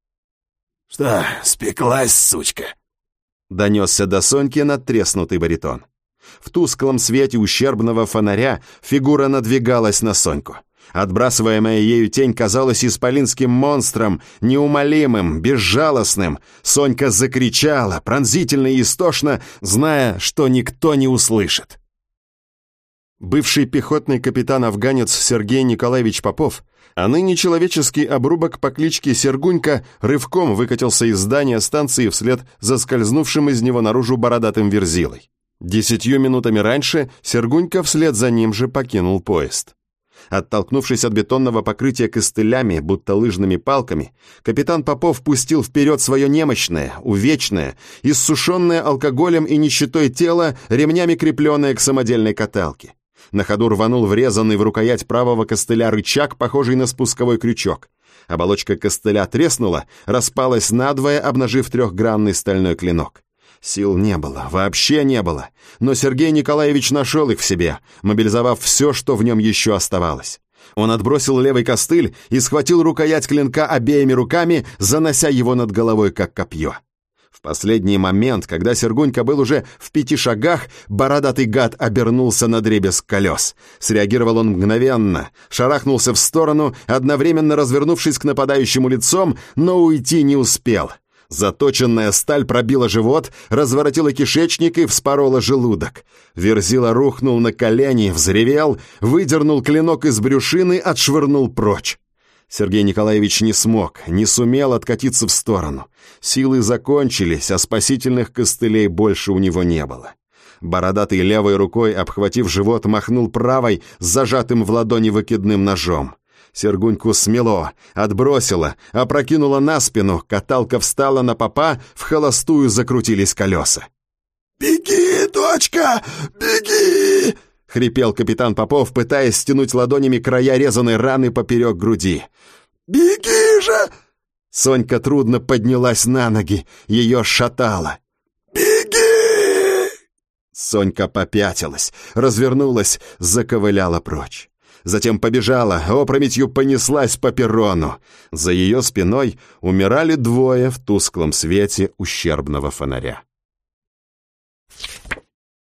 «Что, спеклась, сучка?» Донесся до Соньки надтреснутый баритон. В тусклом свете ущербного фонаря фигура надвигалась на Соньку. Отбрасываемая ею тень казалась исполинским монстром, неумолимым, безжалостным. Сонька закричала, пронзительно и истошно, зная, что никто не услышит. Бывший пехотный капитан-афганец Сергей Николаевич Попов, а ныне человеческий обрубок по кличке Сергунька рывком выкатился из здания станции вслед за скользнувшим из него наружу бородатым верзилой. Десятью минутами раньше Сергунька вслед за ним же покинул поезд. Оттолкнувшись от бетонного покрытия костылями, будто лыжными палками, капитан Попов пустил вперед свое немощное, увечное, иссушенное алкоголем и нищетой тело, ремнями крепленное к самодельной каталке. На ходу рванул врезанный в рукоять правого костыля рычаг, похожий на спусковой крючок. Оболочка костыля треснула, распалась надвое, обнажив трехгранный стальной клинок. Сил не было, вообще не было. Но Сергей Николаевич нашел их в себе, мобилизовав все, что в нем еще оставалось. Он отбросил левый костыль и схватил рукоять клинка обеими руками, занося его над головой, как копье. В последний момент, когда Сергунька был уже в пяти шагах, бородатый гад обернулся на дребезг колес. Среагировал он мгновенно, шарахнулся в сторону, одновременно развернувшись к нападающему лицом, но уйти не успел — Заточенная сталь пробила живот, разворотила кишечник и вспорола желудок. Верзила рухнул на колени, взревел, выдернул клинок из брюшины, отшвырнул прочь. Сергей Николаевич не смог, не сумел откатиться в сторону. Силы закончились, а спасительных костылей больше у него не было. Бородатый левой рукой, обхватив живот, махнул правой с зажатым в ладони выкидным ножом. Сергуньку смело, отбросило, опрокинула на спину, каталка встала на попа, в холостую закрутились колеса. «Беги, дочка, беги!» — хрипел капитан Попов, пытаясь стянуть ладонями края резаной раны поперек груди. «Беги же!» Сонька трудно поднялась на ноги, ее шатало. «Беги!» Сонька попятилась, развернулась, заковыляла прочь затем побежала, опрометью понеслась по перрону. За ее спиной умирали двое в тусклом свете ущербного фонаря.